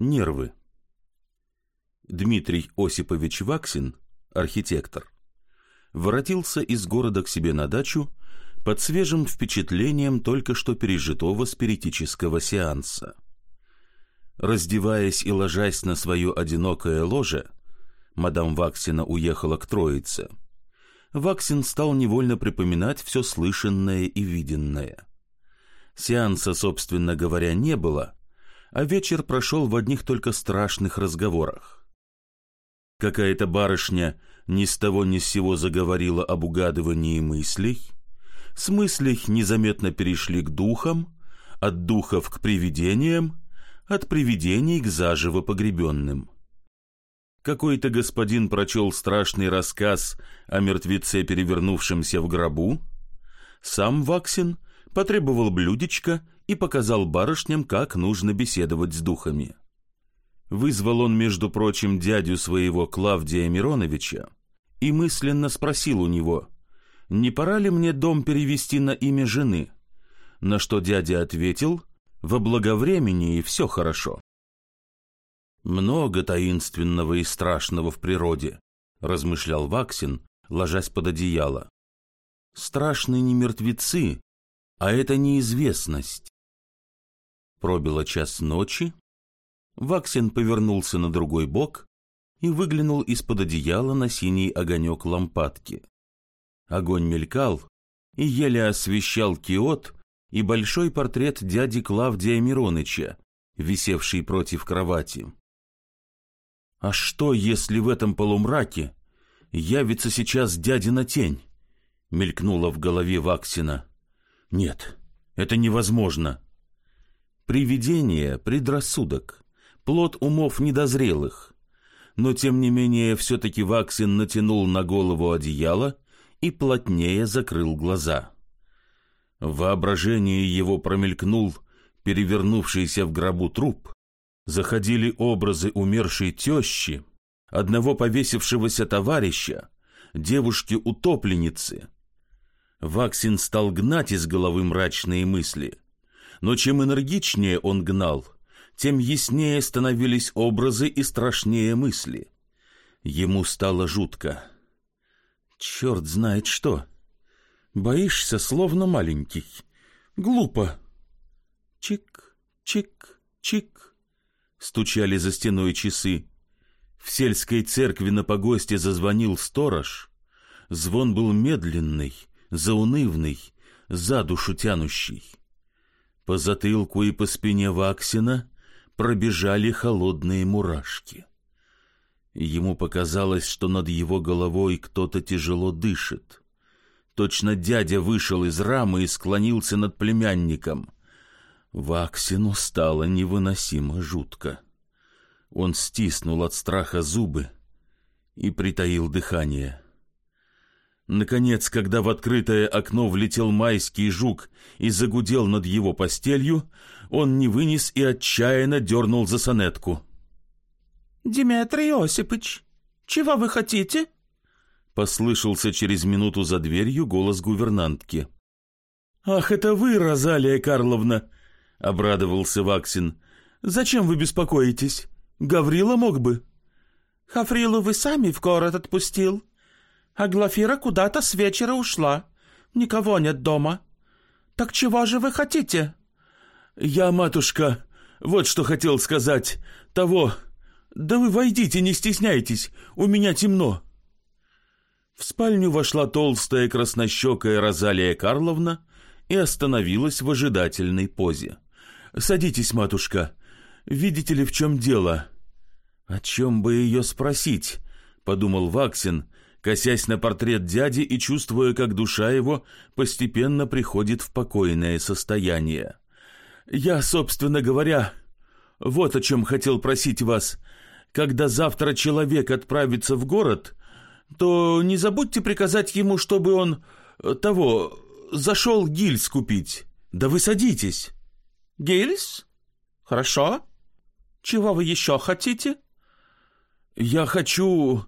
Нервы. Дмитрий Осипович Ваксин, архитектор, воротился из города к себе на дачу под свежим впечатлением только что пережитого спиритического сеанса. Раздеваясь и ложась на свое одинокое ложе, мадам Ваксина уехала к Троице. Ваксин стал невольно припоминать все слышанное и виденное. Сеанса, собственно говоря, не было — а вечер прошел в одних только страшных разговорах. Какая-то барышня ни с того ни с сего заговорила об угадывании мыслей, с мыслей незаметно перешли к духам, от духов к привидениям, от привидений к заживо погребенным. Какой-то господин прочел страшный рассказ о мертвеце, перевернувшемся в гробу. Сам Ваксин потребовал блюдечко и показал барышням, как нужно беседовать с духами. Вызвал он, между прочим, дядю своего Клавдия Мироновича и мысленно спросил у него, не пора ли мне дом перевести на имя жены, на что дядя ответил, во благовремении все хорошо. «Много таинственного и страшного в природе», — размышлял Ваксин, ложась под одеяло. «Страшные не мертвецы, а это неизвестность. Пробило час ночи. Ваксин повернулся на другой бок и выглянул из-под одеяла на синий огонек лампадки. Огонь мелькал и еле освещал киот и большой портрет дяди Клавдия Мироныча, висевший против кровати. «А что, если в этом полумраке явится сейчас дядина тень?» — мелькнула в голове Ваксина. «Нет, это невозможно. Привидение — предрассудок, плод умов недозрелых. Но, тем не менее, все-таки Ваксин натянул на голову одеяло и плотнее закрыл глаза. В воображении его промелькнул перевернувшийся в гробу труп, заходили образы умершей тещи, одного повесившегося товарища, девушки-утопленницы. Ваксин стал гнать из головы мрачные мысли — но чем энергичнее он гнал, тем яснее становились образы и страшнее мысли. Ему стало жутко. Черт знает что. Боишься, словно маленький. Глупо. Чик, чик, чик. Стучали за стеной часы. В сельской церкви на погосте зазвонил сторож. Звон был медленный, заунывный, за душу тянущий. По затылку и по спине Ваксина пробежали холодные мурашки. Ему показалось, что над его головой кто-то тяжело дышит. Точно дядя вышел из рамы и склонился над племянником. Ваксину стало невыносимо жутко. Он стиснул от страха зубы и притаил дыхание. Наконец, когда в открытое окно влетел майский жук и загудел над его постелью, он не вынес и отчаянно дернул за сонетку. «Димитрий Осипович, чего вы хотите?» Послышался через минуту за дверью голос гувернантки. «Ах, это вы, Розалия Карловна!» — обрадовался Ваксин. «Зачем вы беспокоитесь? Гаврила мог бы». «Хаврилу вы сами в город отпустил?» А Глафира куда-то с вечера ушла. Никого нет дома. Так чего же вы хотите?» «Я, матушка, вот что хотел сказать. Того... Да вы войдите, не стесняйтесь, у меня темно». В спальню вошла толстая краснощекая Розалия Карловна и остановилась в ожидательной позе. «Садитесь, матушка. Видите ли, в чем дело?» «О чем бы ее спросить?» — подумал Ваксин, косясь на портрет дяди и чувствуя, как душа его постепенно приходит в покойное состояние. «Я, собственно говоря, вот о чем хотел просить вас. Когда завтра человек отправится в город, то не забудьте приказать ему, чтобы он э, того зашел гильз купить. Да вы садитесь». «Гильз? Хорошо. Чего вы еще хотите?» «Я хочу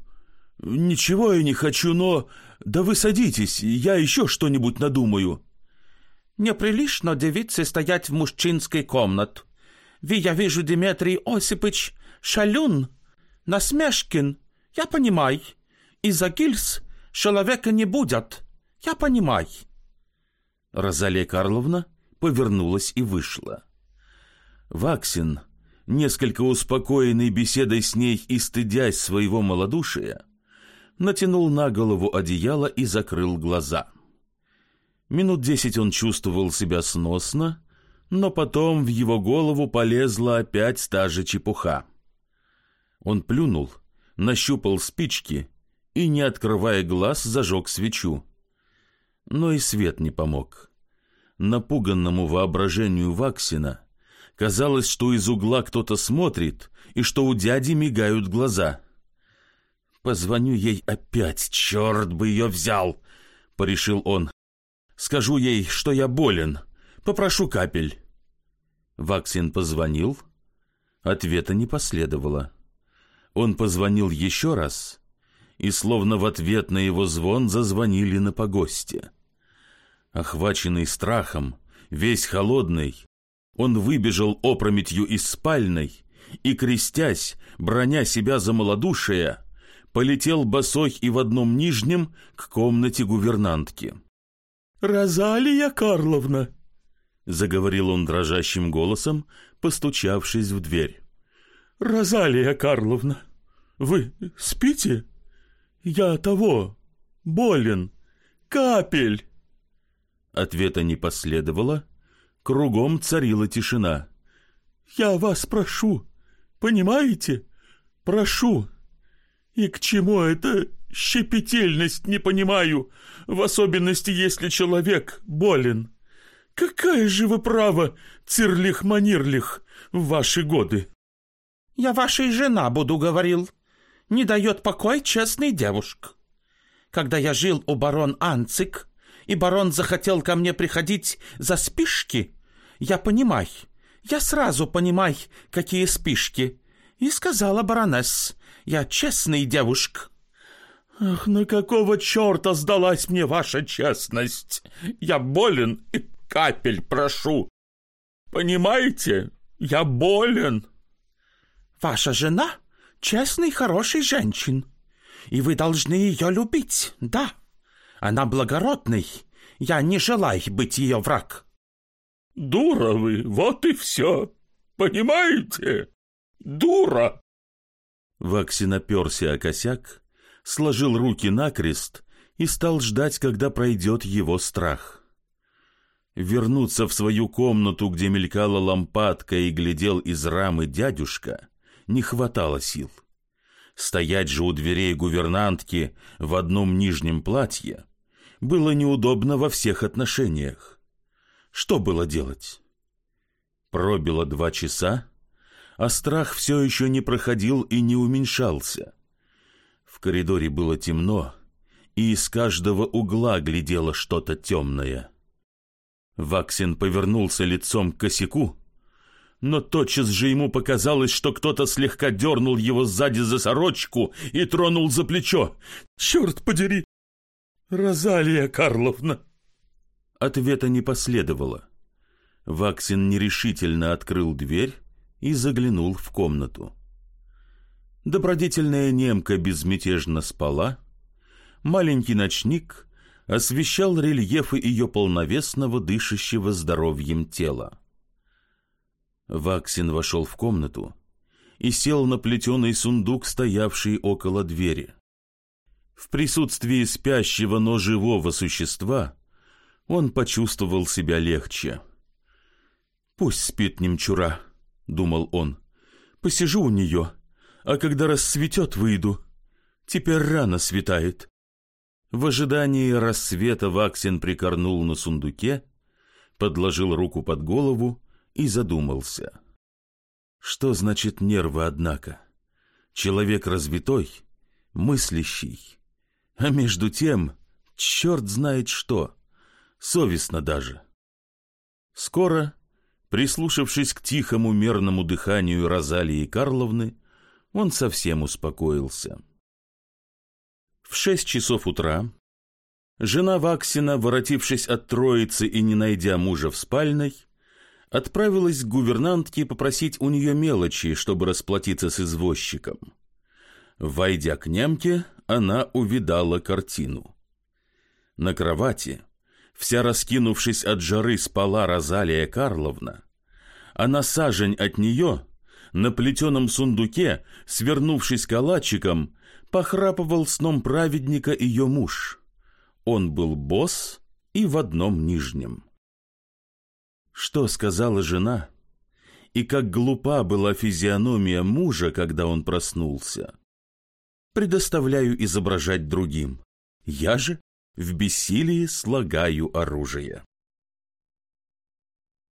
«Ничего я не хочу, но... Да вы садитесь, я еще что-нибудь надумаю». «Неприлично девице стоять в мужчинской комнат. Вы, я вижу, Дмитрий Осипович, шалюн, насмешкин. Я понимаю. Из-за гильз человека не будет. Я понимаю. Розалия Карловна повернулась и вышла. Ваксин, несколько успокоенный беседой с ней и стыдясь своего малодушия, натянул на голову одеяло и закрыл глаза. Минут десять он чувствовал себя сносно, но потом в его голову полезла опять та же чепуха. Он плюнул, нащупал спички и, не открывая глаз, зажег свечу. Но и свет не помог. Напуганному воображению Ваксина казалось, что из угла кто-то смотрит и что у дяди мигают глаза. «Позвоню ей опять, черт бы ее взял!» — порешил он. «Скажу ей, что я болен, попрошу капель». Ваксин позвонил. Ответа не последовало. Он позвонил еще раз, и словно в ответ на его звон зазвонили на погосте. Охваченный страхом, весь холодный, он выбежал опрометью из спальной и, крестясь, броня себя за малодушие, полетел босой и в одном нижнем к комнате гувернантки. «Розалия Карловна!» — заговорил он дрожащим голосом, постучавшись в дверь. «Розалия Карловна, вы спите? Я того, болен, капель!» Ответа не последовало, кругом царила тишина. «Я вас прошу, понимаете? Прошу. И к чему эта щепетильность, не понимаю, в особенности, если человек болен. Какая же вы право, цирлих-манирлих, в ваши годы?» «Я вашей жена буду, говорил. Не дает покой честный девушка. Когда я жил у барон Анцик, и барон захотел ко мне приходить за спишки, я понимай, я сразу понимай, какие спишки. И сказала баронесс, я честный девушка. Ах, на какого черта сдалась мне ваша честность? Я болен и капель прошу. Понимаете, я болен. Ваша жена — честный, хороший женщин, и вы должны ее любить, да. Она благородный. Я не желаю быть ее враг. Дура вы, вот и все. Понимаете? Дура. Ваксин оперся о косяк, сложил руки накрест и стал ждать, когда пройдет его страх. Вернуться в свою комнату, где мелькала лампадка и глядел из рамы дядюшка, не хватало сил. Стоять же у дверей гувернантки в одном нижнем платье было неудобно во всех отношениях. Что было делать? Пробило два часа, а страх все еще не проходил и не уменьшался. В коридоре было темно, и из каждого угла глядело что-то темное. Ваксин повернулся лицом к косяку, но тотчас же ему показалось, что кто-то слегка дернул его сзади за сорочку и тронул за плечо. «Черт подери! Розалия Карловна!» Ответа не последовало. Ваксин нерешительно открыл дверь и заглянул в комнату. Добродетельная немка безмятежно спала. Маленький ночник освещал рельефы ее полновесного, дышащего здоровьем тела. Ваксин вошел в комнату и сел на плетеный сундук, стоявший около двери. В присутствии спящего, но живого существа он почувствовал себя легче. «Пусть спит немчура», — думал он. «Посижу у нее, а когда рассветет, выйду. Теперь рано светает». В ожидании рассвета Ваксин прикорнул на сундуке, подложил руку под голову и задумался. Что значит нервы, однако? Человек развитой, мыслящий, а между тем черт знает что, совестно даже. Скоро, прислушавшись к тихому мерному дыханию Розалии Карловны, он совсем успокоился. В шесть часов утра жена Ваксина, воротившись от троицы и не найдя мужа в спальной, отправилась к гувернантке попросить у нее мелочи, чтобы расплатиться с извозчиком. Войдя к немке, она увидала картину. На кровати, вся раскинувшись от жары, спала Розалия Карловна, а на сажень от нее, на плетеном сундуке, свернувшись калачиком, похрапывал сном праведника ее муж. Он был босс и в одном нижнем. Что сказала жена? И как глупа была физиономия мужа, когда он проснулся. Предоставляю изображать другим. Я же в бессилии слагаю оружие.